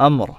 أمر